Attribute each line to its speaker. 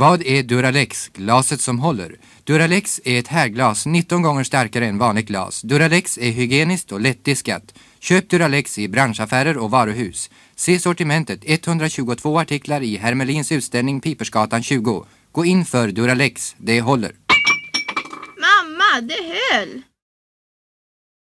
Speaker 1: Vad är Duralex, glaset som håller? Duralex är ett härglas 19 gånger starkare än vanligt glas. Duralex är hygieniskt och lättdiskat. Köp Duralex i branschaffärer och varuhus. Se sortimentet 122 artiklar i Hermelins utställning Pipersgatan 20. Gå in för Duralex, det håller.
Speaker 2: Mamma, det höll!